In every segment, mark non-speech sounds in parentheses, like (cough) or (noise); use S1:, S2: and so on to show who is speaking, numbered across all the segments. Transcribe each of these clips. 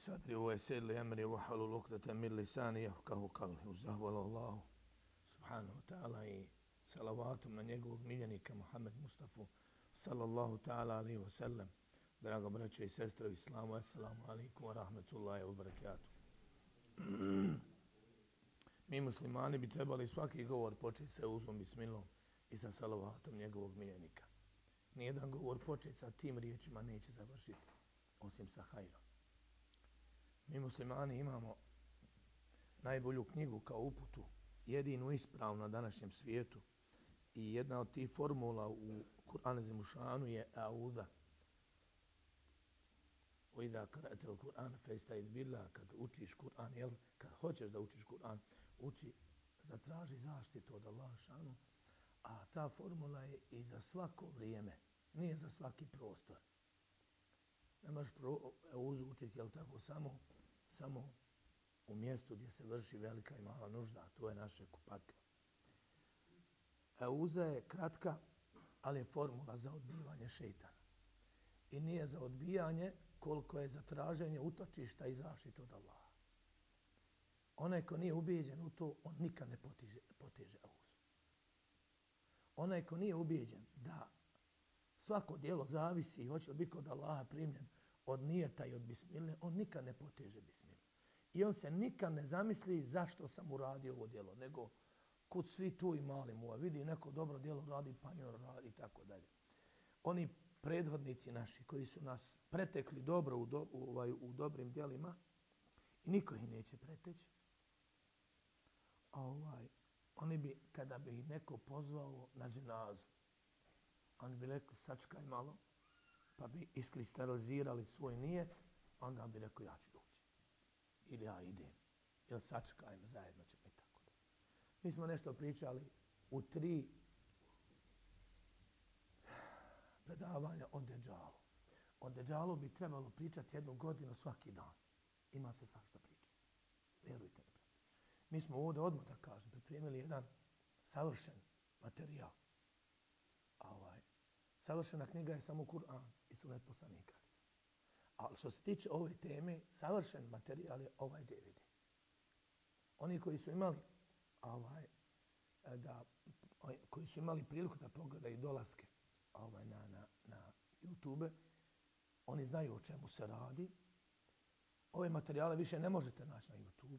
S1: sadri u esir li emri u halu lukdata mir lisani jahkahu kavli. Uz Allahu subhanahu wa ta'ala i salavatom na njegovog miljenika Muhammed Mustafa sallallahu ta'ala alihi wa sallam. Drago braćo i sestre u islamu, assalamu alaikum wa rahmatullahi wa barakatuh. Mi muslimani bi trebali svaki govor početi sa uzom bismilom i sa salavatom njegovog miljenika. Nijedan govor početi sa tim riječima neće završiti, osim sa hajrom. Mi muslimani imamo najbolju knjigu kao uputu, jedinu ispravu na današnjem svijetu i jedna od tih formula u Kur'anu Zimušanu je Auda. Uida karate il Kur'an fejstaid billah, kad učiš Kur'an, jel, kad hoćeš da učiš Kur'an, uči, zatraži zaštitu od Allaha šanu, a ta formula je i za svako vrijeme, nije za svaki prostor. Ne možeš pro, e, uzu učiti, jel tako, samo samo u mjestu gdje se vrši velika i mala nužda, to je naše kupatke. Euza je kratka, ali je formula za odbivanje šeitana. I nije za odbijanje koliko je za traženje utočišta i zaštitu od Allaha. Onaj ko nije ubijeđen u to, on nikad ne potiže, potiže Euzu. Onaj ko nije ubijeđen da svako dijelo zavisi i hoće li biti kod Allaha primljen, od nijeta i od bismile, on nikad ne poteže bismilne. I on se nikad ne zamisli zašto sam uradio ovo djelo, nego kod svi tu i mali mu, vidi neko dobro djelo radi, pa i on radi i tako dalje. Oni prethodnici naši koji su nas pretekli dobro u, do, u, ovaj, u dobrim djelima i niko ih neće preteći, a ovaj, oni bi, kada bi ih neko pozvao na dženazu, oni bi rekli, sačkaj malo, pa bi iskristalizirali svoj nijet, onda bi rekao ja ću doći. Ili ja idem. Ili sačekajmo, zajedno ćemo i tako da. Mi smo nešto pričali u tri predavanja o Deđalu. O Deđalu bi trebalo pričati jednu godinu svaki dan. Ima se svašta pričati. Vjerujte mi. Mi smo ovdje odmah da kažem, pripremili jedan savršen materijal. A ovaj, savršena knjiga je samo Kur'an i sunet poslanika. Ali što se tiče ove teme, savršen materijal je ovaj DVD. Oni koji su imali ovaj, da, koji su imali priliku da pogledaju dolaske ovaj, na, na, na YouTube, oni znaju o čemu se radi. Ove materijale više ne možete naći na YouTube,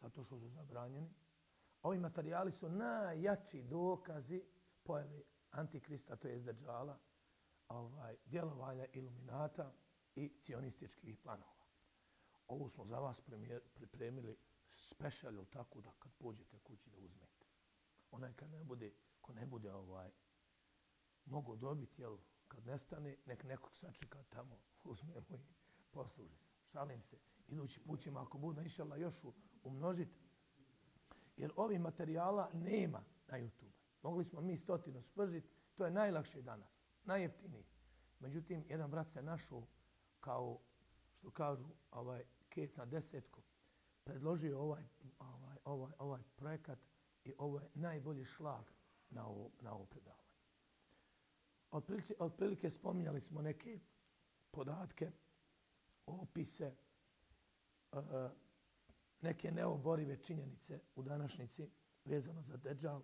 S1: zato što su zabranjeni. Ovi materijali su najjači dokazi pojave Antikrista, to je Zdržala, ovaj, djelovanja iluminata i cionističkih planova. Ovo smo za vas pripremili special, tako da kad pođete kući da uzmete. Onaj kad ne bude, ko ne bude ovaj, mogu dobiti, jel, kad nestane, nek nekog sačeka tamo, (laughs) uzmemo i posluži se. Šalim se, idući put ćemo, ako bude, inšala, još umnožiti. Jer ovih materijala nema na YouTube. Mogli smo mi stotinu spržiti, to je najlakše danas najjeftiniji. Međutim, jedan brat se našao kao, što kažu, ovaj kec na desetku, predložio ovaj, ovaj, ovaj, ovaj projekat i ovo je najbolji šlag na ovo, na ovo predavanje. Otprilike, otprilike spominjali smo neke podatke, opise, e, e neke neoborive činjenice u današnjici vezano za Dejjal.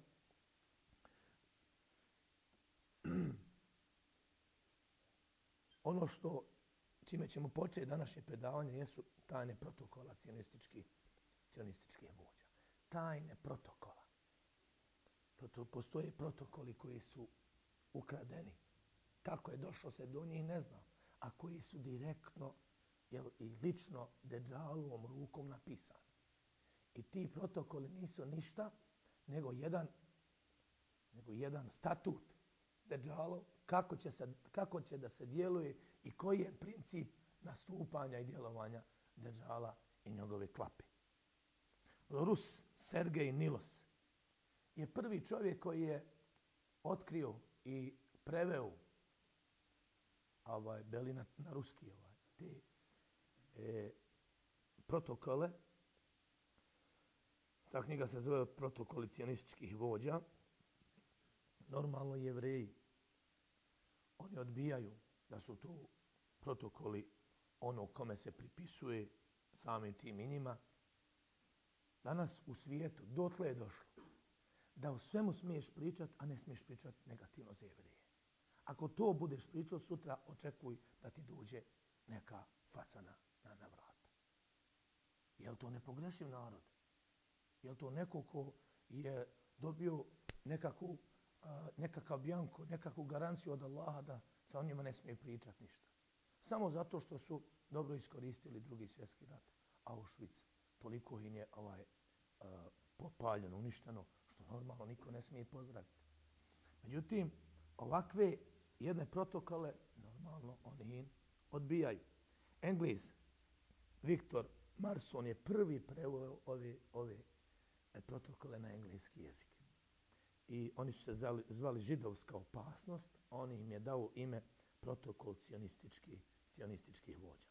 S1: Ono što čime ćemo početi današnje predavanje jesu tajne protokola cionističkih cionističkih vođa. Tajne protokola. Proto, postoje protokoli koji su ukradeni. Kako je došlo se do njih, ne znam. A koji su direktno jel, i lično Deđalovom rukom napisani. I ti protokoli nisu ništa nego jedan, nego jedan statut Deđalov kako će, se, kako će da se djeluje i koji je princip nastupanja i djelovanja Deđala i njegove klape. Rus Sergej Nilos je prvi čovjek koji je otkrio i preveo ovaj, beli na, na ruski ovaj, te e, protokole. Ta knjiga se zove Protokolicionističkih vođa. Normalno jevreji oni odbijaju da su to protokoli ono kome se pripisuje samim tim inima. Danas u svijetu dotle je došlo da u svemu smiješ pričat, a ne smiješ pričat negativno za jevrije. Ako to budeš pričao sutra, očekuj da ti dođe neka facana na, na, vrata. Je li to nepogrešiv narod? Je li to neko ko je dobio nekakvu, nekakav bjanko, nekakvu garanciju od Allaha da sa o njima ne smije pričat ništa? Samo zato što su dobro iskoristili drugi svjetski rat. Auschwitz, toliko im je ovaj, uh, popaljeno, uništeno, što normalno niko ne smije pozdraviti. Međutim, ovakve jedne protokole, normalno, oni im odbijaju. Englis, Viktor Marson je prvi preveo ove, ove e, protokole na engleski jezik. I oni su se zvali, zvali židovska opasnost, on im je dao ime protokol cionistički, cionističkih vođa.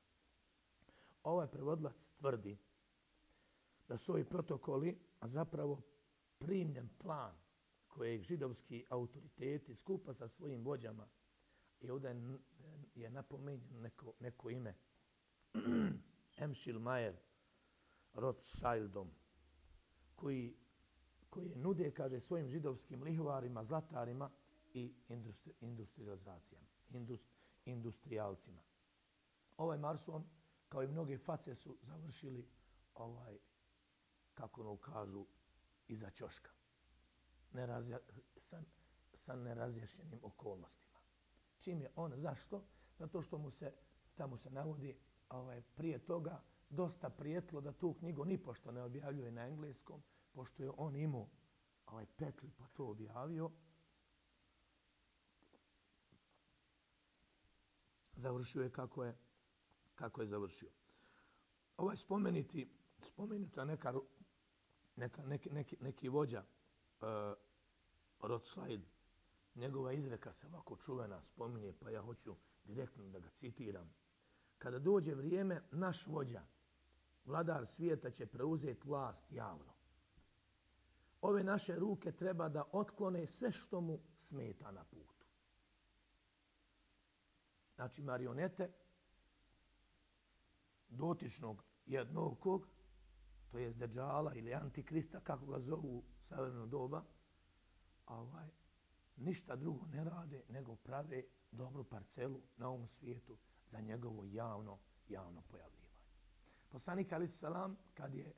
S1: Ovaj prevodlac tvrdi da su ovi protokoli zapravo primljen plan kojeg židovski autoriteti skupa sa svojim vođama i ovdje je napomenjeno neko, neko ime (clears throat) Emšil Mayer Rothschildom koji, koje nude, kaže, svojim židovskim lihvarima, zlatarima i industri, industrializacijama, indust, industrialcima. Ovaj Marson, kao i mnoge face, su završili ovaj, kako ono kažu, iza ćoška. Nerazja, sa, sa nerazjašnjenim okolnostima. Čim je on, zašto? Zato što mu se, tamo se navodi, ovaj, prije toga dosta prijetlo da tu knjigu ni pošto ne objavljuje na engleskom, pošto je on imao ovaj petlj pa to objavio, završio je kako je, kako je završio. Ovaj spomeniti, spomenuta neka, neka, neki, neki, neki vođa uh, Rothschild, njegova izreka se ovako čuvena spominje, pa ja hoću direktno da ga citiram. Kada dođe vrijeme, naš vođa, vladar svijeta će preuzeti vlast javno. Ove naše ruke treba da otklone sve što mu smeta na putu. Znači marionete dotičnog jednokog, to je Deđala ili Antikrista, kako ga zovu u savremenom doba, ovaj, ništa drugo ne rade nego prave dobru parcelu na ovom svijetu za njegovo javno, javno pojavljivanje. Poslanik Ali Salam kad je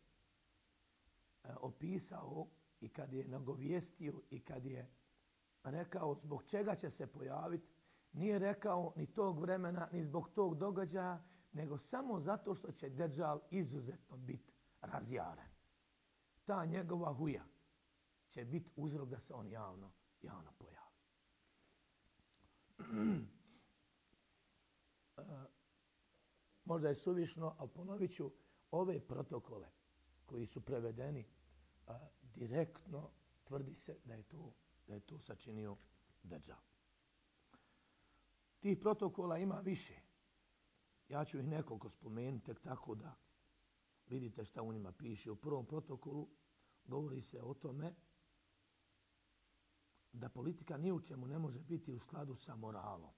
S1: e, opisao i kad je nagovijestio i kad je rekao zbog čega će se pojaviti, nije rekao ni tog vremena, ni zbog tog događaja, nego samo zato što će Dejjal izuzetno biti razjaren. Ta njegova huja će biti uzrok da se on javno, javno pojavi. (clears throat) E, možda je suvišno, ali ponovit ću, ove protokole koji su prevedeni a, direktno tvrdi se da je to, da je to sačinio Dajjal. Ti protokola ima više. Ja ću ih nekoliko spomenuti tek tako da vidite šta u njima piše. U prvom protokolu govori se o tome da politika ni u čemu ne može biti u skladu sa moralom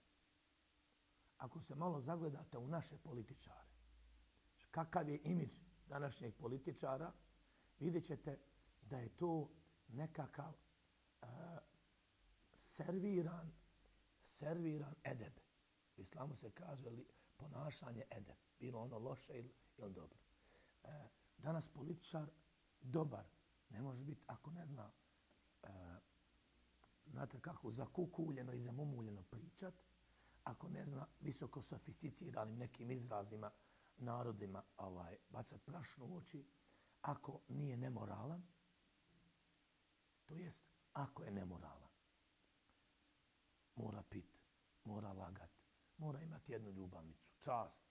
S1: ako se malo zagledate u naše političare, kakav je imidž današnjeg političara, vidjet ćete da je to nekakav uh, serviran, serviran edeb. U islamu se kaže li ponašanje edeb, bilo ono loše ili, ili dobro. Uh, danas političar dobar ne može biti ako ne zna uh, znate kako zakukuljeno i zamumuljeno pričat, ako ne zna visoko sofisticiranim nekim izrazima narodima ovaj bacat prašnu u oči, ako nije nemoralan, to jest ako je nemoralan, mora pit, mora lagat, mora imati jednu ljubavnicu, čast,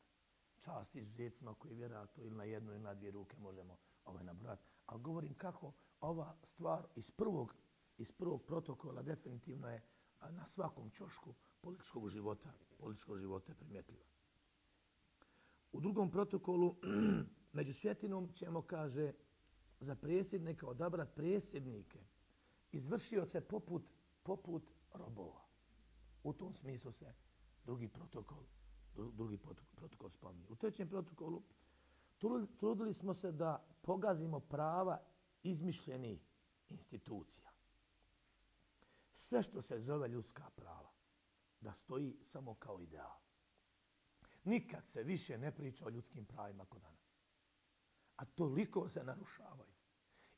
S1: čast izuzetcima koji vjerojatno ili na jednu ili na dvije ruke možemo ovaj nabrati. Ali govorim kako ova stvar iz prvog, iz prvog protokola definitivno je na svakom čošku političkog života, političkog života je primjetljiva. U drugom protokolu (clears throat) među svjetinom ćemo, kaže, za presjednika odabrat presjednike, izvršioce poput, poput robova. U tom smislu se drugi protokol drugi protokol spominje. U trećem protokolu trudili smo se da pogazimo prava izmišljenih institucija. Sve što se zove ljudska prava, da stoji samo kao ideal. Nikad se više ne priča o ljudskim pravima kod danas. A toliko se narušavaju.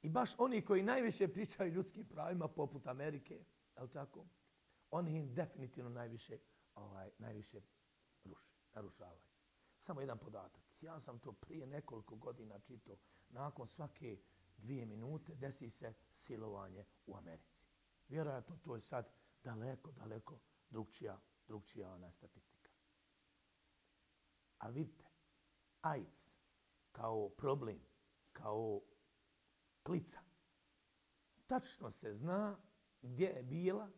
S1: I baš oni koji najviše pričaju ljudskim pravima, poput Amerike, je tako? Oni im definitivno najviše, ovaj, najviše ruši, narušavaju. Samo jedan podatak. Ja sam to prije nekoliko godina čitao. Nakon svake dvije minute desi se silovanje u Americi. Vjerojatno to je sad daleko, daleko drugčija, drugčija ona statistika. Ali vidite, AIDS kao problem, kao klica, tačno se zna gdje je bila,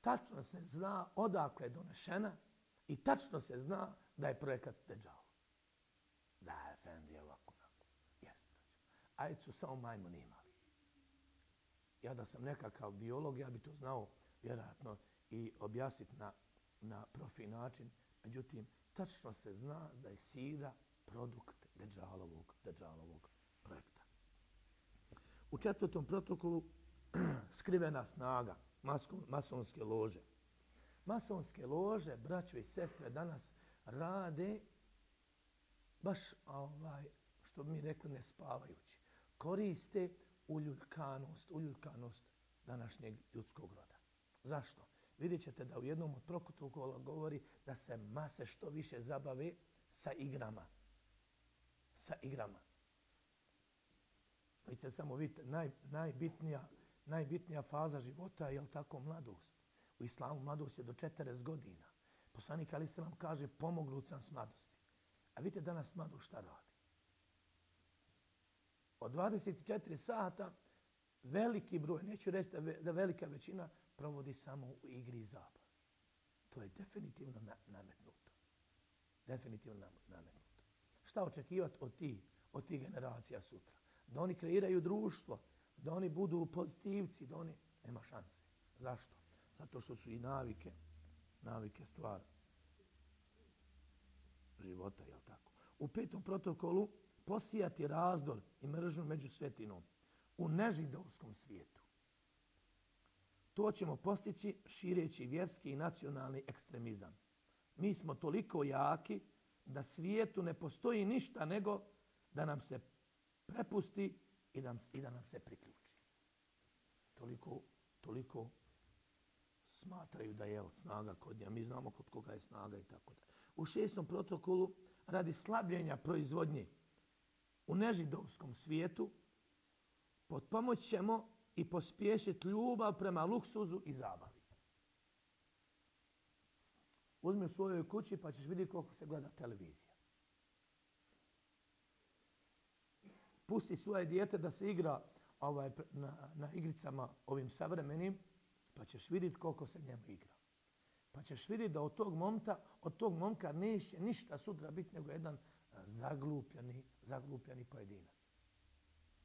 S1: tačno se zna odakle je donešena i tačno se zna da je projekat Deđal. Da je ovako, ovako. Jeste. Znači. Ajde su samo majmuni imali. Ja da sam nekakav biolog, ja bi to znao vjerojatno i objasniti na, na profi način. Međutim, tačno se zna da je sida produkt Deđalovog, Deđalovog. U četvrtom protokolu (clears throat) skrivena snaga masonske lože. Masonske lože, braćo i sestre, danas rade baš ovaj, što bi mi rekli ne spavajući. Koriste uljuljkanost, uljuljkanost današnjeg ljudskog roda. Zašto? Vidjet ćete da u jednom od protokola govori da se mase što više zabave sa igrama. Sa igrama. Vidite, samo vidite, naj, najbitnija, najbitnija faza života je, tako, mladost. U islamu mladost je do 40 godina. Poslanik Ali se vam kaže, pomognut sam s mladosti. A vidite danas mladost šta radi? Od 24 sata veliki broj, neću reći da velika većina, provodi samo u igri i zabavi. To je definitivno nametnuto. Definitivno nametnuto. Šta očekivati od tih, od tih generacija sutra? Da oni kreiraju društvo, da oni budu pozitivci, da oni... Nema šanse. Zašto? Zato što su i navike, navike stvar života, je tako? U petom protokolu posijati razdor i mržnju među svetinom u nežidovskom svijetu. To ćemo postići šireći vjerski i nacionalni ekstremizam. Mi smo toliko jaki da svijetu ne postoji ništa nego da nam se prepusti i da, i da nam se priključi. Toliko, toliko smatraju da je snaga kod nja. Mi znamo kod koga je snaga i tako da. U šestom protokolu radi slabljenja proizvodnje u nežidovskom svijetu pod pomoć ćemo i pospješiti ljubav prema luksuzu i zabavi. Uzmi u svojoj kući pa ćeš vidjeti koliko se gleda televizija. Pusti svoje dijete da se igra ovaj, na, na igricama ovim savremenim, pa ćeš vidjeti koliko se njemu igra. Pa ćeš vidjeti da od tog momka, od tog momka neće ništa sutra biti nego jedan e, zaglupljeni, zaglupljeni pojedinac.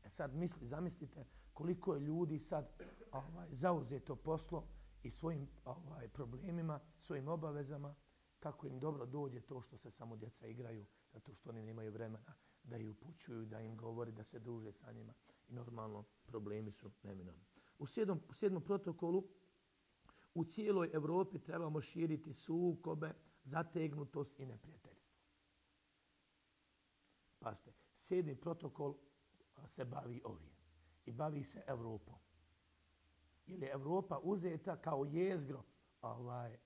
S1: E sad misli, zamislite koliko je ljudi sad ovaj, zauzeto poslo i svojim ovaj, problemima, svojim obavezama, kako im dobro dođe to što se samo djeca igraju, zato što oni nemaju vremena da ih upućuju, da im govori, da se druže sa njima. I normalno, problemi su neminovni. U sedmom, u sedmom protokolu u cijeloj Evropi trebamo širiti sukobe, zategnutost i neprijateljstvo. Pazite, sedmi protokol se bavi ovim i bavi se Evropom. Jer je Evropa uzeta kao jezgro ovaj,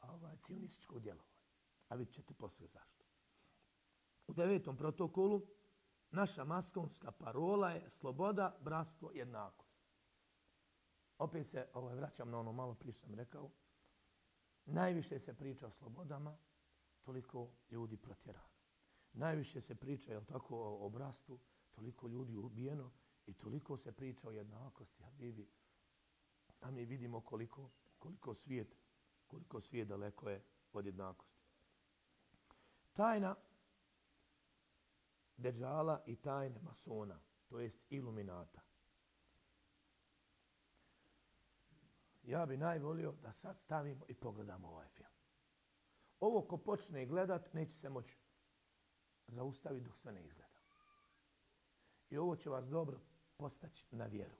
S1: ovaj cionističkog djelovanja. A vidjet ćete posle zašto. U devetom protokolu naša maskonska parola je sloboda, bratstvo, jednakost. Opet se ovaj, vraćam na ono malo prije sam rekao. Najviše se priča o slobodama, toliko ljudi protjerano. Najviše se priča jel tako, o, o bratstvu, toliko ljudi ubijeno i toliko se priča o jednakosti. A, vidi, a mi vidimo koliko, koliko svijet, koliko svijet daleko je od jednakosti. Tajna Deđala i tajne masona, to jest iluminata. Ja bi najvolio da sad stavimo i pogledamo ovaj film. ovo ko počne gledat, neće se moći zaustaviti dok sve ne izgleda. I ovo će vas dobro postaći na vjeru.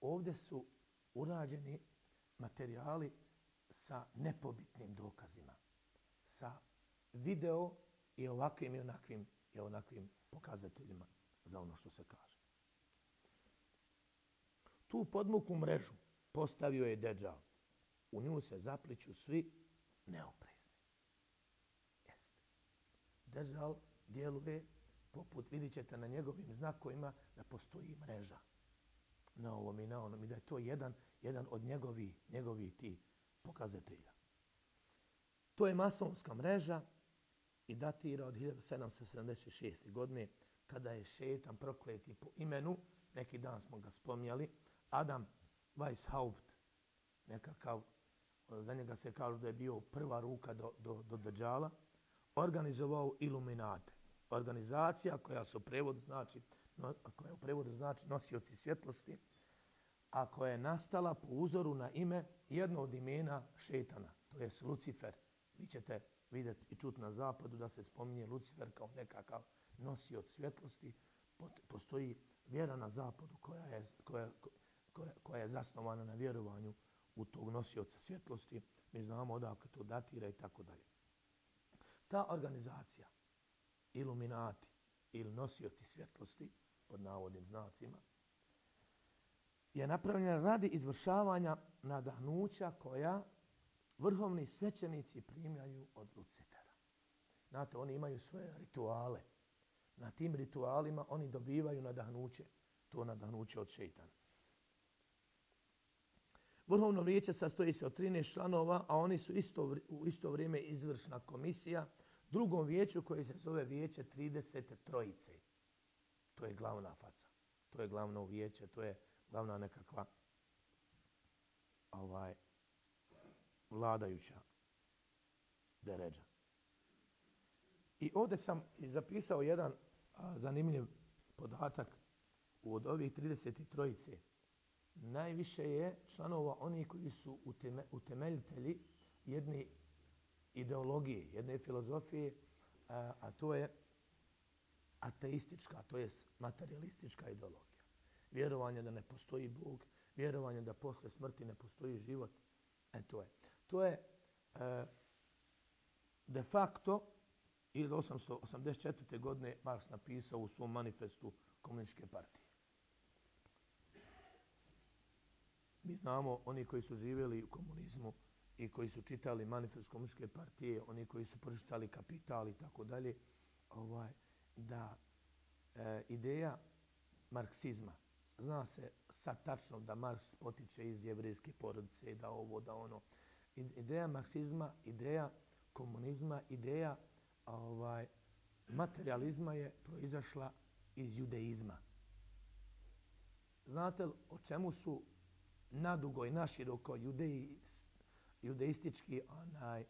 S1: Ovdje su urađeni materijali sa nepobitnim dokazima, sa video i ovakvim i onakvim, i onakvim pokazateljima za ono što se kaže. Tu podmuku mrežu postavio je Deđal. U nju se zapliću svi neoprezni. Jeste. Deđal djeluje poput, vidit ćete na njegovim znakovima, da postoji mreža na ovom i na onom i da je to jedan, jedan od njegovi, njegovi ti pokazatelja. To je masonska mreža i datira od 1776. godine kada je šetan prokleti po imenu, neki dan smo ga spomnjali, Adam Weishaupt, nekakav, za njega se kaže da je bio prva ruka do, do, do Dajjala, organizovao iluminate. Organizacija koja se u prevodu znači, no, koja u prevodu znači nosioci svjetlosti, a koja je nastala po uzoru na ime jedno od imena šetana, to je Lucifer. Vi ćete vidjeti i čuti na zapadu da se spominje Lucifer kao nekakav nosioc svjetlosti. Postoji vjera na zapadu koja je, koja, koja, koja je zasnovana na vjerovanju u tog nosioca svjetlosti. Mi znamo odakle to datira i tako dalje. Ta organizacija, iluminati ili nosioci svjetlosti, pod navodnim znacima, je napravljena radi izvršavanja nadahnuća koja vrhovni svećenici primljaju od Lucifera. Znate, oni imaju svoje rituale. Na tim ritualima oni dobivaju nadahnuće, to nadahnuće od šeitana. Vrhovno vijeće sastoji se od 13 članova, a oni su isto, u isto vrijeme izvršna komisija drugom vijeću koje se zove vijeće 30 trojice. To je glavna faca. To je glavno vijeće, to je glavna nekakva ovaj vladajuća deređa. I ovdje sam zapisao jedan a, zanimljiv podatak od ovih 33 trojice najviše je članova oni koji su uteme, utemeljitelji jedne ideologije, jedne filozofije, a, a to je ateistička, to je materialistička ideologija. Vjerovanje da ne postoji Bog, vjerovanje da posle smrti ne postoji život. E to je. To je e, de facto 1884. godine Marks napisao u svom manifestu komunističke partije. Mi znamo oni koji su živjeli u komunizmu i koji su čitali manifest komunističke partije, oni koji su pročitali kapital i tako dalje, ovaj, da e, ideja marksizma, zna se sad tačno da Marks potiče iz jevrijske porodice, da ovo, da ono. Ideja marksizma, ideja komunizma, ideja ovaj, materializma je proizašla iz judeizma. Znate li o čemu su nadugo i naširoko judeji, judeistički onaj, e,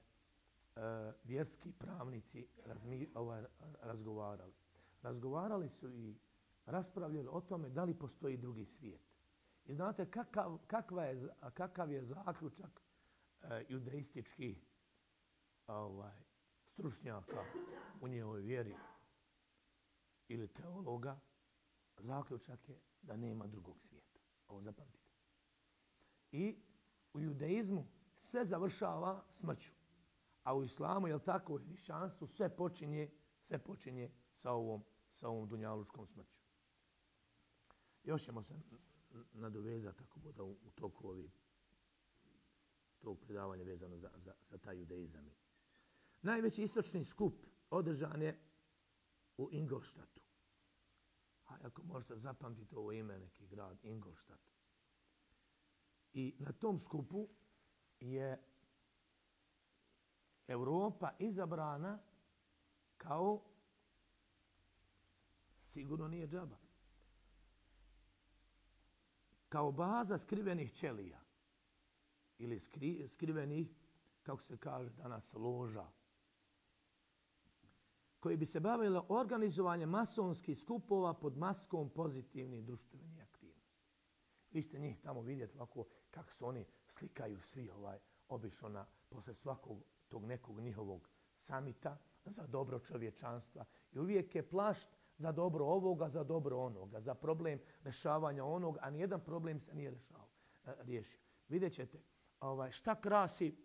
S1: vjerski pravnici razmi, ovaj, razgovarali. Razgovarali su i raspravljali o tome da li postoji drugi svijet. I znate kakav, kakva je, kakav je zaključak Eh, judaističkih ovaj, stručnjaka u njegovoj vjeri ili teologa, zaključak je da nema drugog svijeta. Ovo zapamtite. I u judaizmu sve završava smrću. A u islamu, je tako, u hrišćanstvu, sve počinje, sve počinje sa ovom, sa ovom dunjalučkom smrću. Još ćemo se nadovezati ako bude u, u toku ovih tog predavanja vezano za, za, za taj judeizam. Najveći istočni skup održan je u Ingolštatu. A ako možete zapamtiti ovo ime, neki grad, Ingolštat. I na tom skupu je Europa izabrana kao sigurno nije džaba. Kao baza skrivenih ćelija ili skri, skrivenih, kako se kaže danas, loža koji bi se bavila organizovanje masonskih skupova pod maskom pozitivnih društvenih aktivnosti. Vi ćete njih tamo vidjeti ovako kako se oni slikaju svi ovaj obično na, posle svakog tog nekog njihovog samita za dobro čovječanstva. I uvijek je plašt za dobro ovoga, za dobro onoga, za problem rešavanja onog, a nijedan problem se nije rešao, e, riješio. Vidjet ćete ovaj, šta, krasi,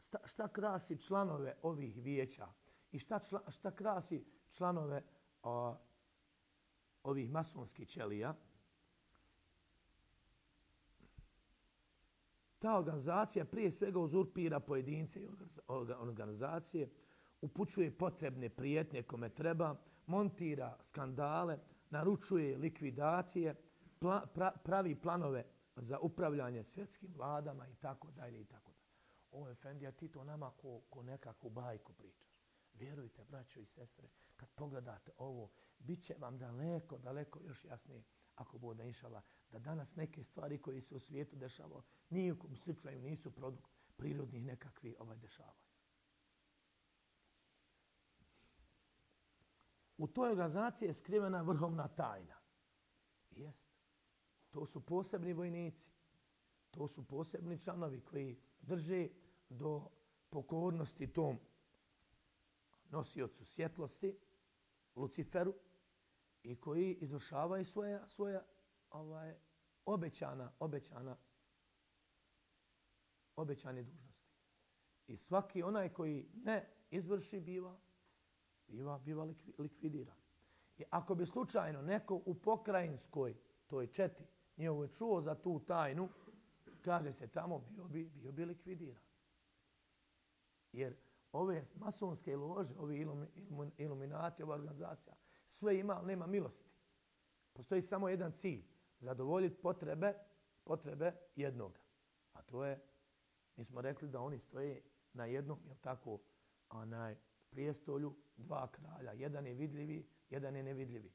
S1: šta, šta krasi članove ovih vijeća i šta, čla, šta krasi članove o, ovih masonskih ćelija. Ta organizacija prije svega uzurpira pojedince i organizacije, upućuje potrebne prijetnje kome treba, montira skandale, naručuje likvidacije, pla, pra, pravi planove za upravljanje svjetskim vladama i tako dalje i tako dalje. O, Efendija, ti to nama ko, ko nekakvu bajku pričaš. Vjerujte, braćo i sestre, kad pogledate ovo, bit će vam daleko, daleko još jasnije, ako bude inšala, da danas neke stvari koje se u svijetu dešavaju, nijekom slučaju nisu produkt prirodnih nekakvih ovaj dešavanja. U toj organizaciji je skrivena vrhovna tajna. Jest. To su posebni vojnici. To su posebni članovi koji drže do pokornosti tom nosiocu svjetlosti, Luciferu, i koji izvršavaju svoja, svoja ovaj, obećana, obećana, obećane dužnosti. I svaki onaj koji ne izvrši biva biva, biva likvidiran. I ako bi slučajno neko u pokrajinskoj, to je I ovo je čuo za tu tajnu, kaže se tamo, bio bi, bio bi likvidiran. Jer ove masonske lože, ovi iluminati, ova organizacija, sve ima, ali nema milosti. Postoji samo jedan cilj, zadovoljiti potrebe, potrebe jednog. A to je, mi smo rekli da oni stoje na jednom, jel tako, onaj, prijestolju dva kralja. Jedan je vidljivi, jedan je nevidljivi.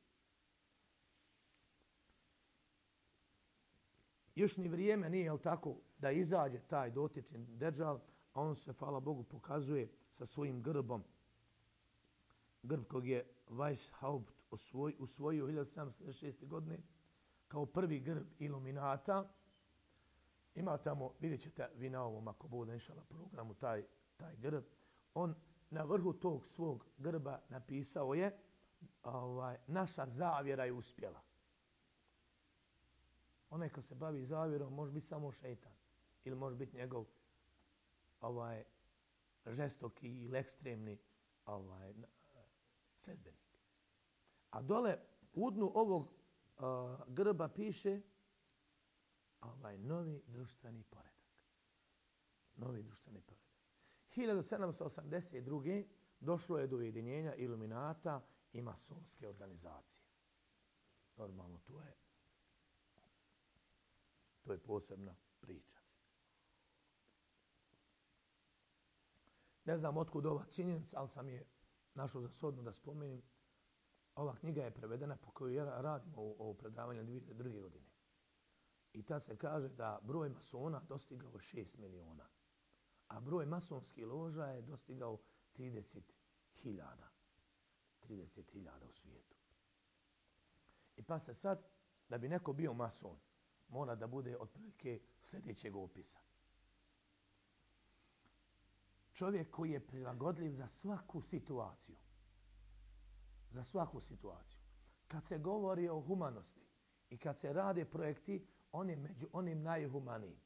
S1: Još ni vrijeme nije, jel tako, da izađe taj dotični deđal, a on se, hvala Bogu, pokazuje sa svojim grbom. Grb kog je Weishaupt osvoj, usvojio 1776. godine kao prvi grb iluminata. Ima tamo, vidjet ćete vi na ovom, ako bude inšala programu, taj, taj grb. On na vrhu tog svog grba napisao je ovaj, naša zavjera je uspjela. Onaj ko se bavi zavjerom može biti samo šeitan ili može biti njegov ovaj, žestoki ili ekstremni ovaj, sledbenik. A dole u dnu ovog a, grba piše ovaj novi društveni poredak. Novi društveni poredak. 1782. došlo je do ujedinjenja iluminata i masonske organizacije. Normalno, to je, to je posebna priča. Ne znam otkud ova činjenica, ali sam je našao za sodno da spomenim. Ova knjiga je prevedena po kojoj ja radim ovo, ovo predavanje 2002. godine. I tad se kaže da broj masona dostigao 6 miliona a broj masonskih loža je dostigao 30.000. 30.000 u svijetu. I pa se sad, da bi neko bio mason, mora da bude otprilike sljedećeg opisa. Čovjek koji je prilagodljiv za svaku situaciju. Za svaku situaciju. Kad se govori o humanosti i kad se rade projekti, on je među onim najhumanijim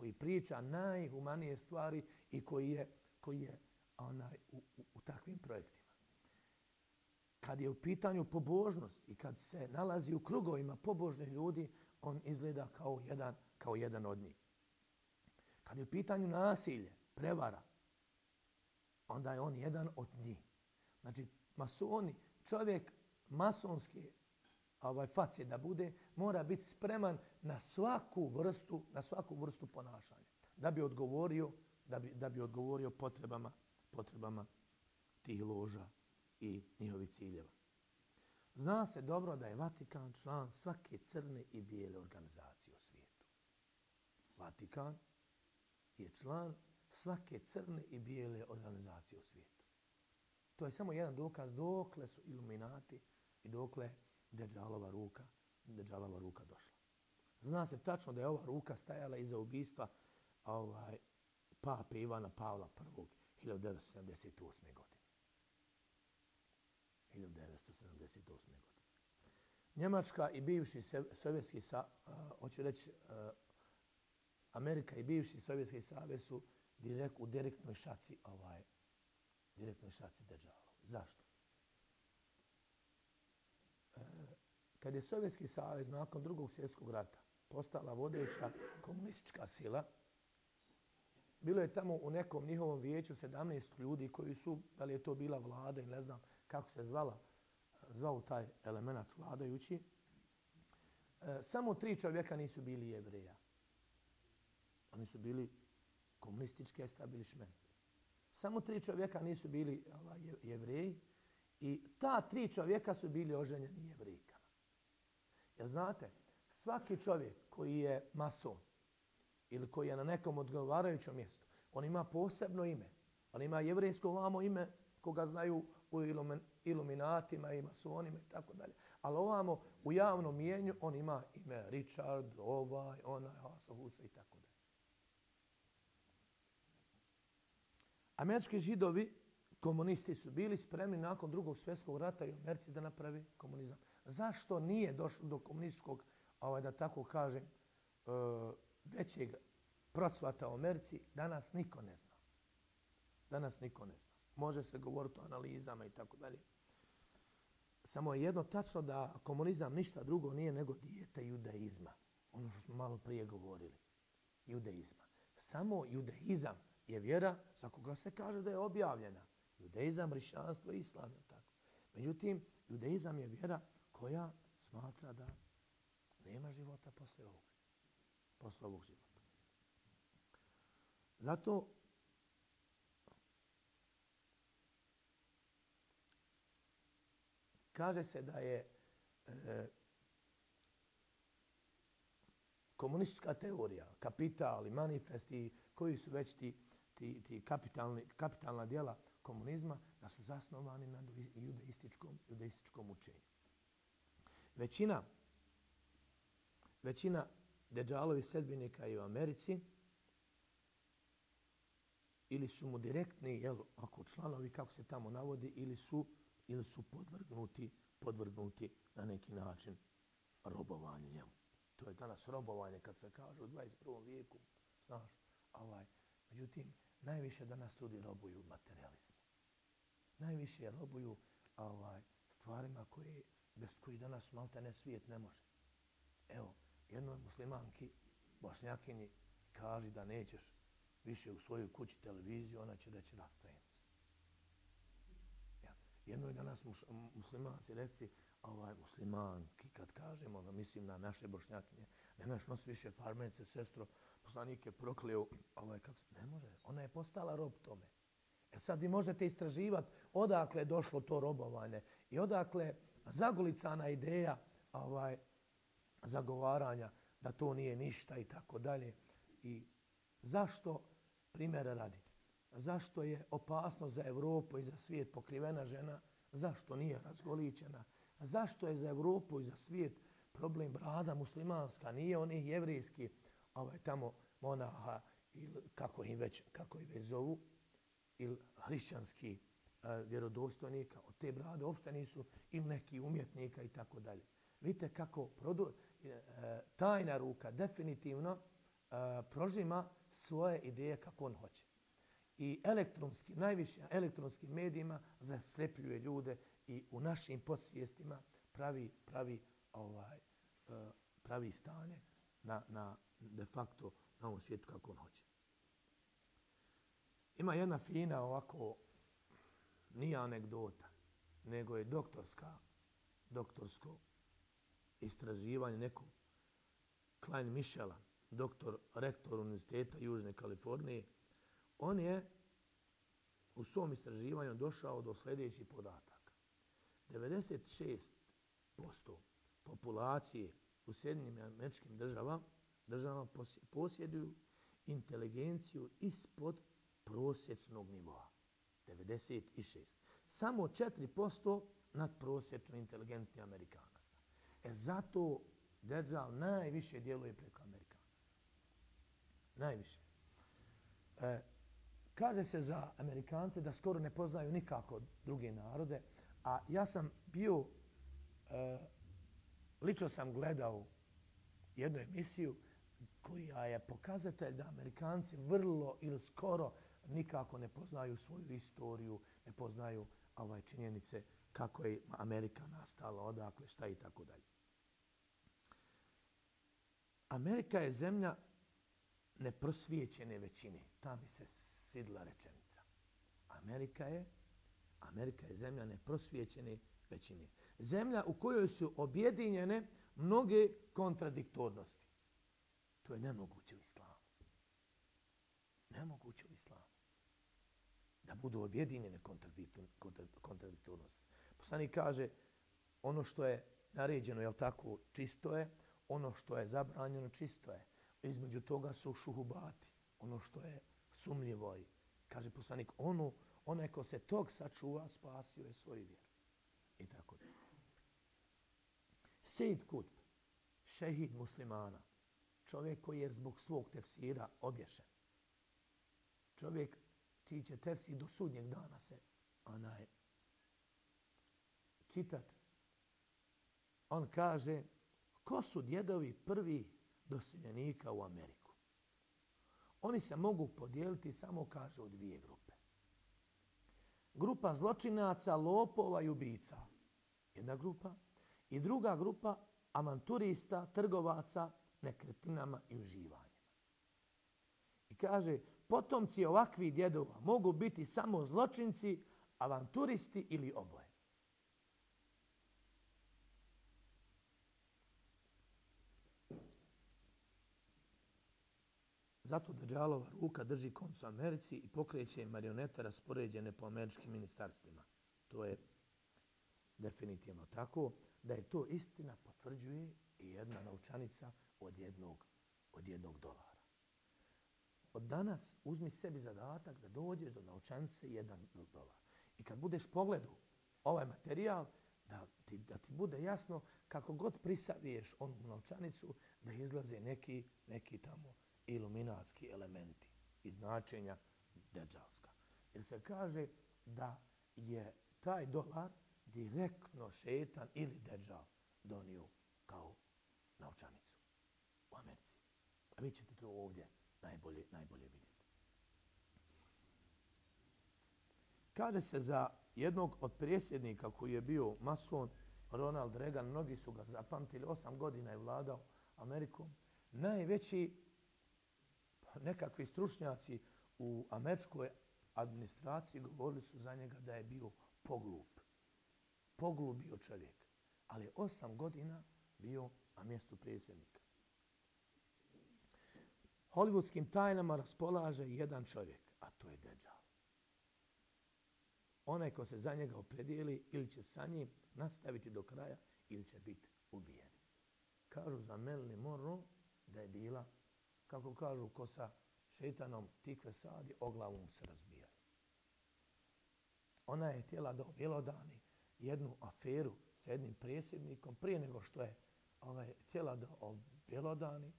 S1: koji priča najhumanije stvari i koji je, koji je onaj, u, u, u takvim projektima. Kad je u pitanju pobožnost i kad se nalazi u krugovima pobožnih ljudi, on izgleda kao jedan, kao jedan od njih. Kad je u pitanju nasilje, prevara, onda je on jedan od njih. Znači, masoni, čovjek masonski ovaj face da bude, mora biti spreman na svaku vrstu, na svaku vrstu ponašanja. Da bi odgovorio, da bi, da bi odgovorio potrebama, potrebama tih loža i njihovi ciljeva. Zna se dobro da je Vatikan član svake crne i bijele organizacije u svijetu. Vatikan je član svake crne i bijele organizacije u svijetu. To je samo jedan dokaz dokle su iluminati i dokle Deđalova ruka, Deđalova ruka došla. Zna se tačno da je ova ruka stajala iza ubistva ovaj, pape Ivana Pavla I 1978. godine. 1978. godine. Njemačka i bivši sovjetski sa, uh, hoću reći, uh, Amerika i bivši sovjetski savez su direkt, u direktnoj šaci ovaj, direktnoj šaci Deđalu. Zašto? E, kad je Sovjetski savez nakon drugog svjetskog rata postala vodeća komunistička sila, bilo je tamo u nekom njihovom vijeću 17 ljudi koji su, da li je to bila vlada i ne znam kako se zvala, zvao taj element vladajući, e, samo tri čovjeka nisu bili jevreja. Oni su bili komunistički establishment. Samo tri čovjeka nisu bili ovaj, jevreji i ta tri čovjeka su bili oženjeni jevrejkama. Jer znate, svaki čovjek koji je mason ili koji je na nekom odgovarajućem mjestu, on ima posebno ime. On ima jevrejsko vamo ime koga znaju u iluminatima i masonima i tako dalje. Ali ovamo u javnom mijenju on ima ime Richard, ovaj, onaj, Asohusa i tako dalje. Američki židovi, komunisti su bili spremni nakon drugog svjetskog rata i Americi da napravi komunizam. Zašto nije došlo do komunističkog, ovaj, da tako kažem, e, većeg procvata u Americi, danas niko ne zna. Danas niko ne zna. Može se govoriti o analizama i tako dalje. Samo je jedno tačno da komunizam ništa drugo nije nego dijete judaizma. Ono što smo malo prije govorili. Judaizma. Samo judaizam je vjera za koga se kaže da je objavljena. Judaizam, hrišćanstvo, islam. Tako. Međutim, judaizam je vjera koja smatra da nema života posle ovog. Posle ovog života. Zato kaže se da je e, komunistička teorija, kapital i manifesti koji su već ti ti, ti kapitalni, kapitalna dijela komunizma, da su zasnovani na judeističkom, judeističkom učenju. Većina, većina deđalovi sedbinika i u Americi ili su mu direktni, jel, ako članovi, kako se tamo navodi, ili su, ili su podvrgnuti, podvrgnuti na neki način robovanju njemu. To je danas robovanje kad se kaže u 21. vijeku, znaš, ovaj. Međutim, najviše danas ljudi robuju materializmu. Najviše robuju ovaj, stvarima koje, bez koji danas malta ne svijet ne može. Evo, jednoj muslimanki, bošnjakinji, kaži da nećeš više u svojoj kući televiziju, ona će reći rastajem Jedno Ja. Jednoj danas muslimanci reci, ovaj muslimanki, kad kažemo, ono, da mislim na naše bošnjakinje, nemaš nos više farmenice, sestro, poslanik je prokleo, ovaj, kako, ne može, ona je postala rob tome. E sad vi možete istraživati odakle je došlo to robovanje i odakle zagolicana ideja ovaj, zagovaranja da to nije ništa i tako dalje. I zašto, primjera radi, zašto je opasno za Evropu i za svijet pokrivena žena, zašto nije razgoličena, zašto je za Evropu i za svijet problem brada muslimanska, nije onih jevrijski, ovaj, tamo monaha ili kako ih već, kako ih već zovu, ili hrišćanski e, vjerodostojnika, od te brade uopšte nisu ili neki umjetnika i tako dalje. Vidite kako produ, e, e, tajna ruka definitivno e, prožima svoje ideje kako on hoće. I elektronski, najviše elektronskim medijima zaslepljuje ljude i u našim podsvijestima pravi, pravi, ovaj, e, pravi stanje na, na de facto na ovom svijetu kako on hoće. Ima jedna fina ovako, nije anegdota, nego je doktorska, doktorsko istraživanje nekog Klein Michela, doktor, rektor Univerziteta Južne Kalifornije. On je u svom istraživanju došao do sljedećih podataka. 96% populacije u Sjedinim američkim državama država posjeduju inteligenciju ispod prosječnog nivoa. 96. Samo 4% nadprosječno inteligentni Amerikanaca. E zato Dejjal najviše djeluje preko Amerikanaca. Najviše. E, kaže se za Amerikance da skoro ne poznaju nikako druge narode, a ja sam bio, e, lično sam gledao jednu emisiju koja je pokazatelj da Amerikanci vrlo ili skoro nikako ne poznaju svoju istoriju, ne poznaju ovaj činjenice kako je Amerika nastala, odakle, šta i tako dalje. Amerika je zemlja neprosvijećene većine. Ta mi se sidla rečenica. Amerika je, Amerika je zemlja neprosvijećene većine. Zemlja u kojoj su objedinjene mnoge kontradiktornosti. To je nemoguće u islamu. Nemoguće u islamu. Da budu objedinjene kontradiktornosti. Poslanik kaže, ono što je naređeno, jel tako, čisto je, ono što je zabranjeno, čisto je. Između toga su šuhubati, ono što je sumnjivo je. kaže poslanik, ono, onaj ko se tog sačuva, spasio je svoju vjeru. I tako da. Sejid Kutb, šehid muslimana, čovjek koji je zbog svog tefsira obješen. Čovjek čiji će tefsir do sudnjeg dana se onaj čitat. On kaže, ko su djedovi prvi doseljenika u Ameriku? Oni se mogu podijeliti samo, kaže, u dvije grupe. Grupa zločinaca, lopova i ubica. Jedna grupa. I druga grupa avanturista, trgovaca, nekretinama i uživanjima. I kaže, potomci ovakvih djedova mogu biti samo zločinci, avanturisti ili oboje. Zato Deđalova ruka drži koncu Americi i pokreće marionete raspoređene po američkim ministarstvima. To je definitivno tako. Da je to istina potvrđuje i jedna naučanica od jednog, od jednog dolara. Od danas uzmi sebi zadatak da dođeš do naučanice jedan dolar. I kad budeš pogledu ovaj materijal, da ti, da ti bude jasno kako god prisaviješ onu naučanicu da izlaze neki, neki tamo iluminatski elementi i značenja deđalska. Jer se kaže da je taj dolar direktno šetan ili deđal donio kao naučanicu u Americi. A vi ćete to ovdje najbolje, najbolje vidjeti. Kaže se za jednog od prijesjednika koji je bio mason, Ronald Reagan, mnogi su ga zapamtili, osam godina je vladao Amerikom, najveći nekakvi stručnjaci u američkoj administraciji govorili su za njega da je bio poglup. Poglup bio čovjek. Ali osam godina bio na mjestu predsjednika. Hollywoodskim tajnama raspolaže jedan čovjek, a to je Dejjal. Onaj ko se za njega opredijeli ili će sa njim nastaviti do kraja ili će biti ubijen. Kažu za Melanie Monroe da je bila kako kažu, ko sa šeitanom tikve sadi, o glavu mu se razbija. Ona je htjela da objelodani jednu aferu sa jednim predsjednikom prije nego što je ovaj, htjela da objelodani,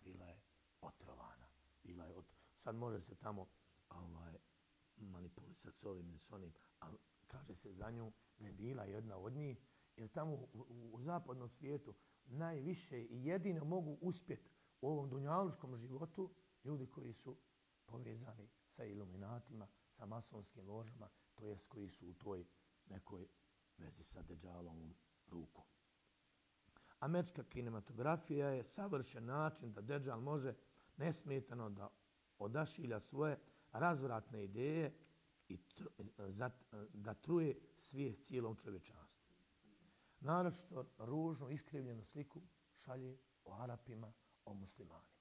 S1: bila je otrovana. Bila je ot... Sad može se tamo ovaj, manipulisati s ovim ili s onim, ali kaže se za nju da je bila jedna od njih, jer tamo u, u, u zapadnom svijetu najviše i jedino mogu uspjeti u ovom dunjalučkom životu ljudi koji su povezani sa iluminatima, sa masonskim ložama, to jest koji su u toj nekoj vezi sa Deđalovom rukom. Američka kinematografija je savršen način da Deđal može nesmetano da odašilja svoje razvratne ideje i tr da truje svijet cijelom čovječanstvu. Naravno, ružnu, iskrivljenu sliku šalje o Arapima, o muslimanima.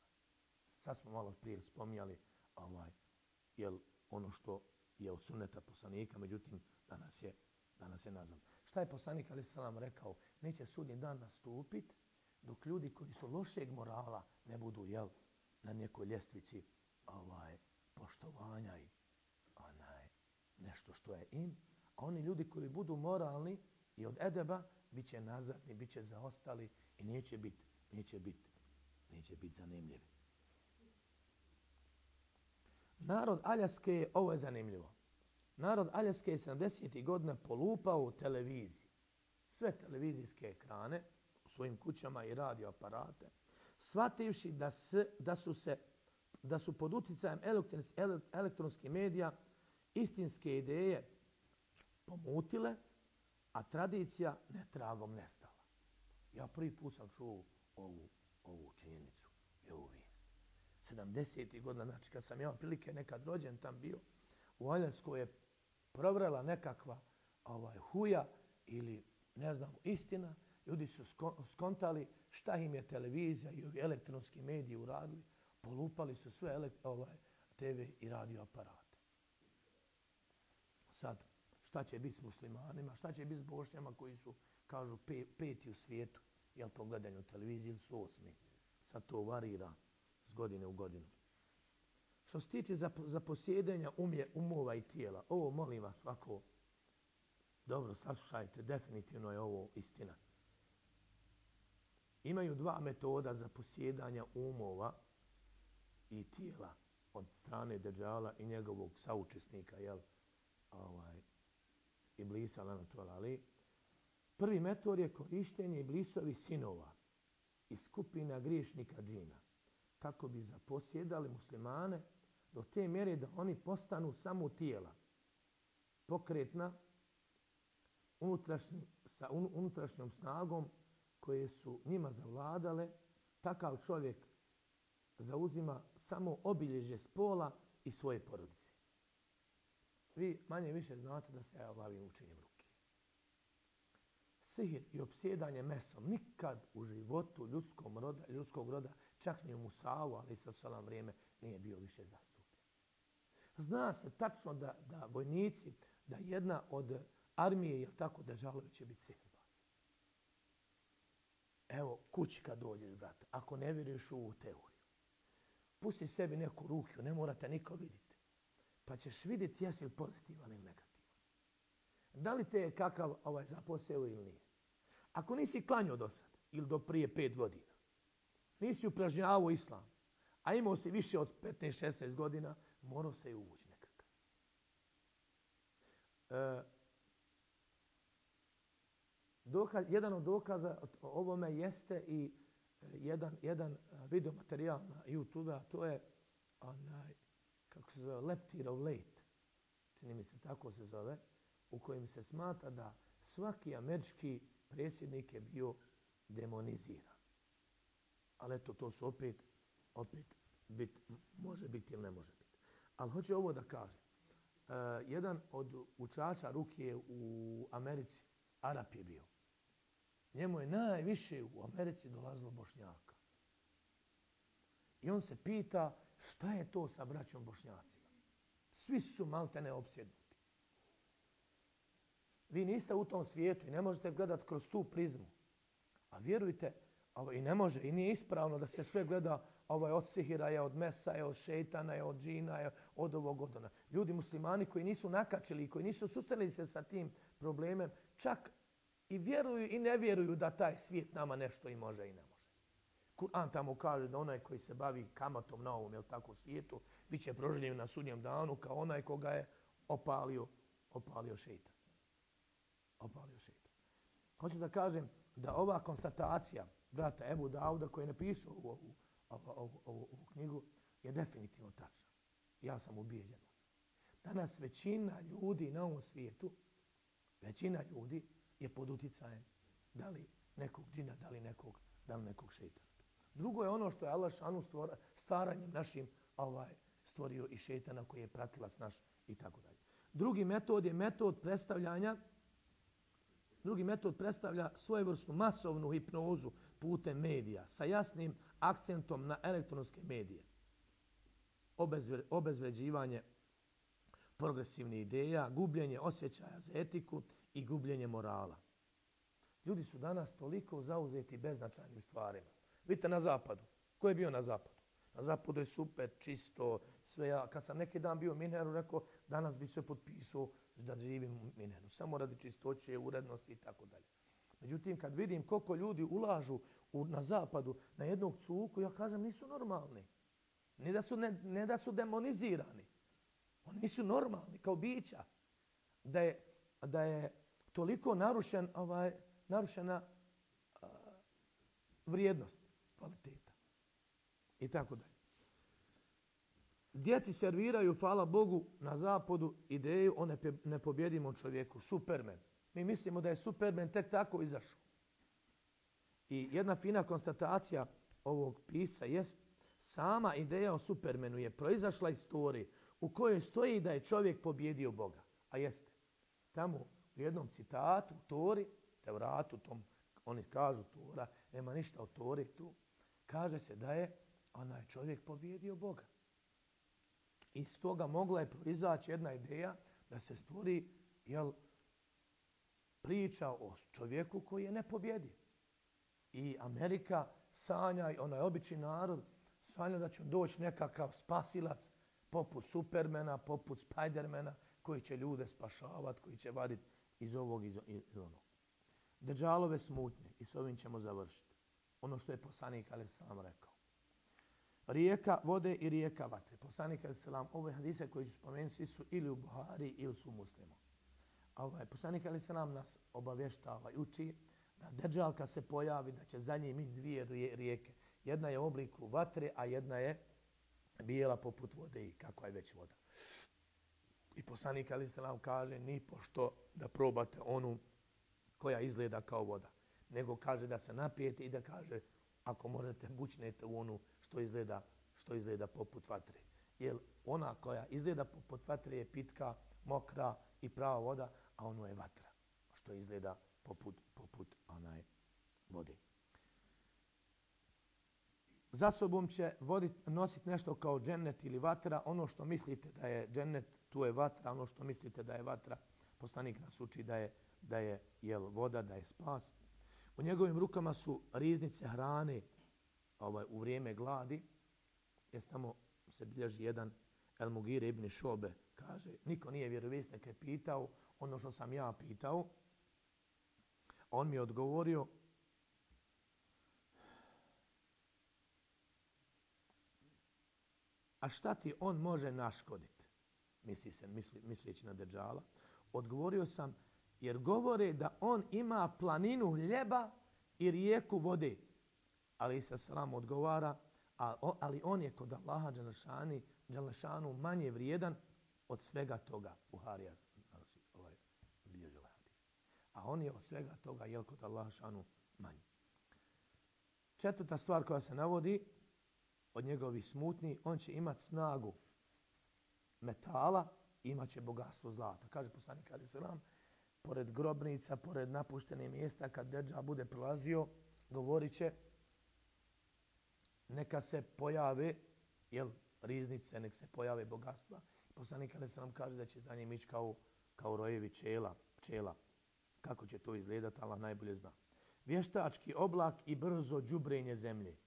S1: Sad smo malo prije spominjali ovaj, jel, ono što je od sunneta poslanika, međutim, danas je, danas je nazvan. Šta je poslanik Ali Salam rekao? Neće sudnji dan nastupit dok ljudi koji su lošeg morala ne budu jel, na nekoj ljestvici ovaj, poštovanja i onaj, nešto što je im. A oni ljudi koji budu moralni i od edeba, bit će nazadni, bit će zaostali i neće biti neće biti neće biti zanimljivi. Narod Aljaske, ovo je zanimljivo, narod Aljaske je 70. godina polupao u televiziji. Sve televizijske ekrane u svojim kućama i radioaparate, shvativši da, s, da, su se, da su pod uticajem elektronskih medija istinske ideje pomutile, a tradicija netragom nestala. Ja prvi put sam čuo ovu, ovu činjenicu i ovu vijest. 70. godina, znači kad sam imao prilike nekad rođen tam bio, u Aljanskoj je provrela nekakva ovaj, huja ili ne znam, istina. Ljudi su skontali šta im je televizija i ovi elektronski mediji uradili. Polupali su sve ovaj, TV i radio aparate. Sad, šta će biti s muslimanima, šta će biti s bošnjama koji su, kažu, pe, peti u svijetu, jel po gledanju televizije ili su osmi. Sad to varira s godine u godinu. Što se tiče za, za posjedenja umje, umova i tijela, ovo molim vas svako, dobro, saslušajte, definitivno je ovo istina. Imaju dva metoda za posjedanja umova i tijela od strane Deđala i njegovog saučesnika, jel, ovaj, Iblisa, lanatuala, ali prvi metod je korištenje Iblisovi sinova i skupina griješnika džina kako bi zaposjedali muslimane do te mjere da oni postanu samo tijela pokretna unutrašnji, sa unutrašnjom snagom koje su njima zavladale, takav čovjek zauzima samo obilježje spola i svoje porodice vi manje više znate da se ja bavim učenjem ruku. Sihir i obsjedanje mesom nikad u životu ljudskom roda, ljudskog roda, čak ni u Musavu, ali sa salam vrijeme, nije bio više zastupljen. Zna se tačno da, da vojnici, da jedna od armije, je tako, da žalovi će biti sihirbaz. Evo, kući kad dođeš, brate, ako ne vjeruješ u ovu teoriju, pusti sebi neku ruku, ne morate niko vidjeti pa ćeš vidjeti jesi li pozitivan ili negativan. Da li te je kakav ovaj zaposeo ili nije. Ako nisi klanio do sad ili do prije pet godina, nisi upražnjavao islam, a imao si više od 15-16 godina, morao se i uvući nekakav. E, dokaz, jedan od dokaza o ovome jeste i e, jedan, jedan video materijal na YouTube, a to je onaj, kako se zove, Leptir of Late, čini mi se tako se zove, u kojem se smata da svaki američki predsjednik je bio demoniziran. Ali eto, to su opet, opet bit, može biti ili ne može biti. Ali hoću ovo da kažem. E, jedan od učača ruke u Americi, Arap je bio. Njemu je najviše u Americi dolazilo Bošnjaka. I on se pita, Šta je to sa braćom bošnjacima? Svi su maltene neopsjednuti. Vi niste u tom svijetu i ne možete gledati kroz tu prizmu. A vjerujte, ovaj, i ne može, i nije ispravno da se sve gleda ovaj, od sihira, je od mesa, je od šeitana, je od džina, je od ovog odona. Ljudi muslimani koji nisu nakačili i koji nisu sustali se sa tim problemem, čak i vjeruju i ne vjeruju da taj svijet nama nešto i može i ne može. Kur'an tamo kaže da onaj koji se bavi kamatom na ovom jel tako, svijetu, bit će proželjen na sudnjem danu kao onaj koga je opalio, opalio šeitan. Opalio šeitan. Hoću da kažem da ova konstatacija brata Ebu Dauda koji je napisao ovu, ovu, ovu, ovu, ovu, knjigu je definitivno tačna. Ja sam ubijeđen. Danas većina ljudi na ovom svijetu, većina ljudi je pod uticajem da li nekog džina, da li nekog, da li nekog šeitana. Drugo je ono što je Allah šanu stvora, staranjem našim ovaj, stvorio i šetana koji je pratilac naš i tako dalje. Drugi metod je metod predstavljanja Drugi metod predstavlja svojevrsnu masovnu hipnozu putem medija sa jasnim akcentom na elektronske medije. Obezvre, obezvređivanje progresivnih ideja, gubljenje osjećaja za etiku i gubljenje morala. Ljudi su danas toliko zauzeti beznačajnim stvarima. Vidite na zapadu. Ko je bio na zapadu? Na zapadu je super, čisto, sve ja. Kad sam neki dan bio u Minheru, rekao, danas bi se potpisao da živim u Minheru. Samo radi čistoće, urednosti i tako dalje. Međutim, kad vidim koliko ljudi ulažu u, na zapadu na jednog cuku, ja kažem, nisu normalni. Ne da su, ne, ne da su demonizirani, Oni nisu normalni kao bića. Da je, da je toliko narušen, ovaj, narušena a, vrijednost kvaliteta. I tako dalje. Djeci serviraju, hvala Bogu, na zapadu ideju o nepobjedimom čovjeku. Superman. Mi mislimo da je Superman tek tako izašao. I jedna fina konstatacija ovog pisa jest sama ideja o Supermanu je proizašla iz storije u kojoj stoji da je čovjek pobjedio Boga. A jeste. Tamo u jednom citatu, Tori, te vratu, tom, oni kažu Tora, nema ništa o Tori tu, kaže se da je onaj čovjek pobjedio Boga. Iz toga mogla je proizaći jedna ideja da se stvori jel, priča o čovjeku koji je nepobjedio. I Amerika sanja, i onaj obični narod, sanja da će doći nekakav spasilac poput Supermana, poput Spidermana, koji će ljude spašavati, koji će vaditi iz ovog, iz, iz onog. Deđalove smutnje, i s ovim ćemo završiti. Ono što je poslanik Ali sam rekao. Rijeka vode i rijeka vatre. Poslanik Ali Salam, ove hadise koje ću spomenuti, svi su ili u Buhari ili su u muslimu. Ovaj, poslanik Ali Salam nas obavještava i uči da Deđal kad se pojavi, da će za njim dvije rijeke. Jedna je u obliku vatre, a jedna je bijela poput vode i kakva je već voda. I poslanik Ali Salam kaže ni pošto da probate onu koja izgleda kao voda. Nego kaže da se napijete i da kaže ako možete bućnete u onu što izgleda, što izgleda poput vatre. Jer ona koja izgleda poput vatre je pitka, mokra i prava voda, a ono je vatra što izgleda poput, poput onaj vode. Za sobom će vodit, nositi nešto kao džennet ili vatra. Ono što mislite da je džennet, tu je vatra. Ono što mislite da je vatra, poslanik nas uči da je, da je jel, voda, da je spas. U njegovim rukama su riznice hrane ovaj, u vrijeme gladi. je tamo se bilježi jedan El Mugire ibn Šobe. Kaže, niko nije vjerovisnike pitao ono što sam ja pitao. On mi je odgovorio, a šta ti on može naškoditi? Misli se, misli, misleći na Deđala. Odgovorio sam, jer govore da on ima planinu hljeba i rijeku vode. Ali se salam odgovara, a, ali on je kod Allaha Đalešani, Đalešanu manje vrijedan od svega toga. Buharija znači, ovaj, bilježi ovaj hadis. A on je od svega toga, jel kod Allaha Đalešanu manje. Četvrta stvar koja se navodi, od njegovih smutni, on će imat snagu metala, imat će bogatstvo zlata. Kaže poslanik Ali Salam, pored grobnica, pored napuštene mjesta, kad Deđa bude prolazio, govorit će, neka se pojave, jel, riznice, nek se pojave bogatstva. Poslanik Ali Salam kaže da će za njim ići kao, kao rojevi čela, pčela. Kako će to izgledati, Allah najbolje zna. Vještački oblak i brzo džubrenje zemlje.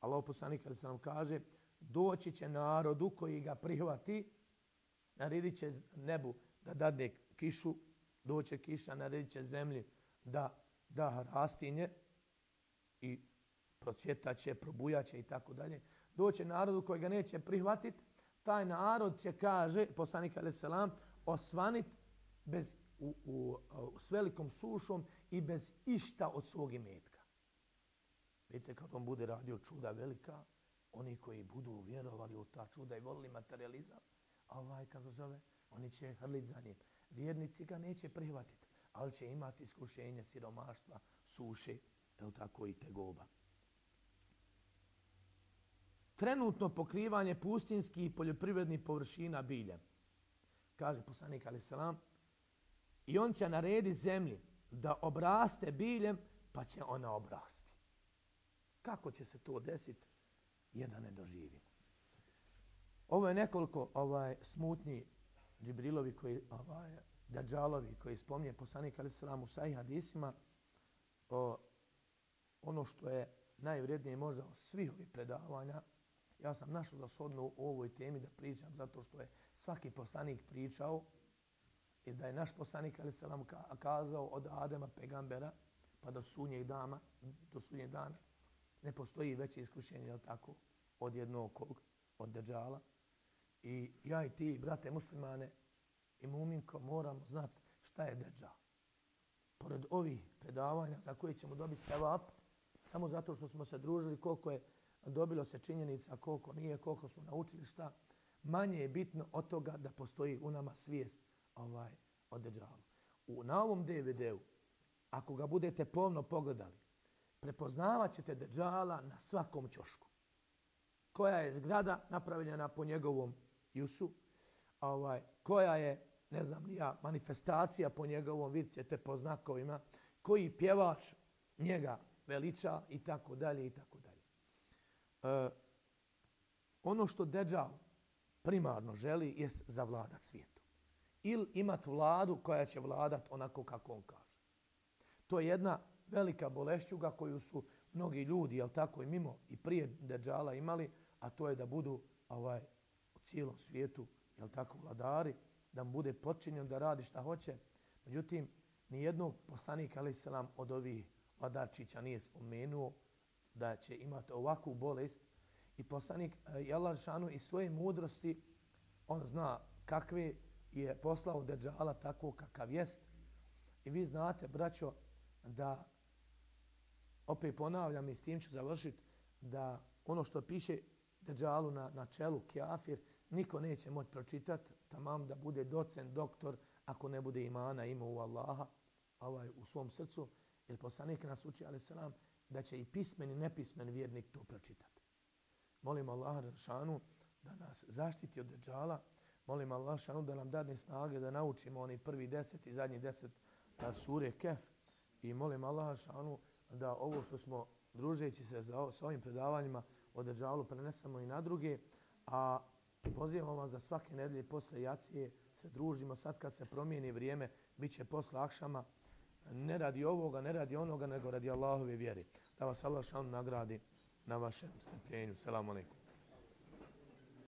S1: Allah poslanik kada se nam kaže doći će narodu koji ga prihvati, naredit će nebu da dadne kišu, doće kiša, naredit će zemlji da da rastinje i procvjetaće, probujaće i tako dalje. Doće narodu koji ga neće prihvatiti, taj narod će, kaže, poslanik a.s. osvanit bez, u, u, u, s velikom sušom i bez išta od svog imetka. Vidite, kad on bude radio čuda velika, oni koji budu vjerovali u ta čuda i volili materializam, a ovaj, kako zove, oni će hrlit za njim. Vjernici ga neće prihvatiti, ali će imati iskušenje siromaštva, suše, je tako i tegoba. Trenutno pokrivanje pustinskih i poljoprivrednih površina biljem. Kaže poslanik Ali Salam, i on će naredi zemlji da obraste biljem, pa će ona obrasti. Kako će se to desiti? Jedan ne doživimo. Ovo je nekoliko ovaj smutni Džibrilovi koji ovaj Dajjalovi koji spomnje poslanik Ali selam u sahih hadisima o ono što je najvrednije možda od svih ovih predavanja. Ja sam našao za shodno u ovoj temi da pričam zato što je svaki poslanik pričao i da je naš poslanik Ali selam kazao od Adema pegambera pa do sunnjeg dama, do sunnjeg dana ne postoji veće iskušenje, jel tako, od jednog kog, od deđala. I ja i ti, brate muslimane i muminko, moramo znati šta je deđal. Pored ovih predavanja za koje ćemo dobiti sevap, samo zato što smo se družili, koliko je dobilo se činjenica, koliko nije, koliko smo naučili šta, manje je bitno od toga da postoji u nama svijest ovaj, o deđalu. U, na ovom DVD-u, ako ga budete pomno pogledali, prepoznavat ćete deđala na svakom čošku. Koja je zgrada napravljena po njegovom jusu, ovaj, koja je, ne znam ja, manifestacija po njegovom, vidjet ćete po znakovima, koji pjevač njega veliča i tako dalje i tako dalje. E, ono što Deđal primarno želi je zavladat svijetom. Ili imat vladu koja će vladat onako kako on kaže. To je jedna velika bolešćuga koju su mnogi ljudi, jel tako, i mimo i prije Deđala imali, a to je da budu ovaj u cijelom svijetu, jel tako, vladari, da mu bude počinjen da radi šta hoće. Međutim, ni jednog poslanika, ali selam, od ovih vladačića nije spomenuo da će imati ovakvu bolest. I poslanik Jalal Šanu i svoje mudrosti, on zna kakve je poslao Deđala tako kakav jest. I vi znate, braćo, da opet ponavljam i s tim ću završiti, da ono što piše Deđalu na, na čelu Kjafir, niko neće moći pročitati, tamam da bude docent, doktor, ako ne bude imana, ima u Allaha ovaj, u svom srcu. Jer poslanik nas uči, ali selam, da će i pismeni i nepismeni vjernik to pročitati. Molim Allah Ršanu da nas zaštiti od Deđala. Molim Allah Ršanu da nam dadne snage da naučimo oni prvi deset i zadnji deset sure Kef. I molim Allah Ršanu da ovo što smo družeći se za, s ovim predavanjima o Deđalu prenesemo i na druge. A pozivamo vas da svake nedelje posle jacije se družimo. Sad kad se promijeni vrijeme, bit će posle akšama ne radi ovoga, ne radi onoga, nego radi Allahove vjeri. Da vas Allah šan nagradi na vašem strpljenju. Selamu alaikum.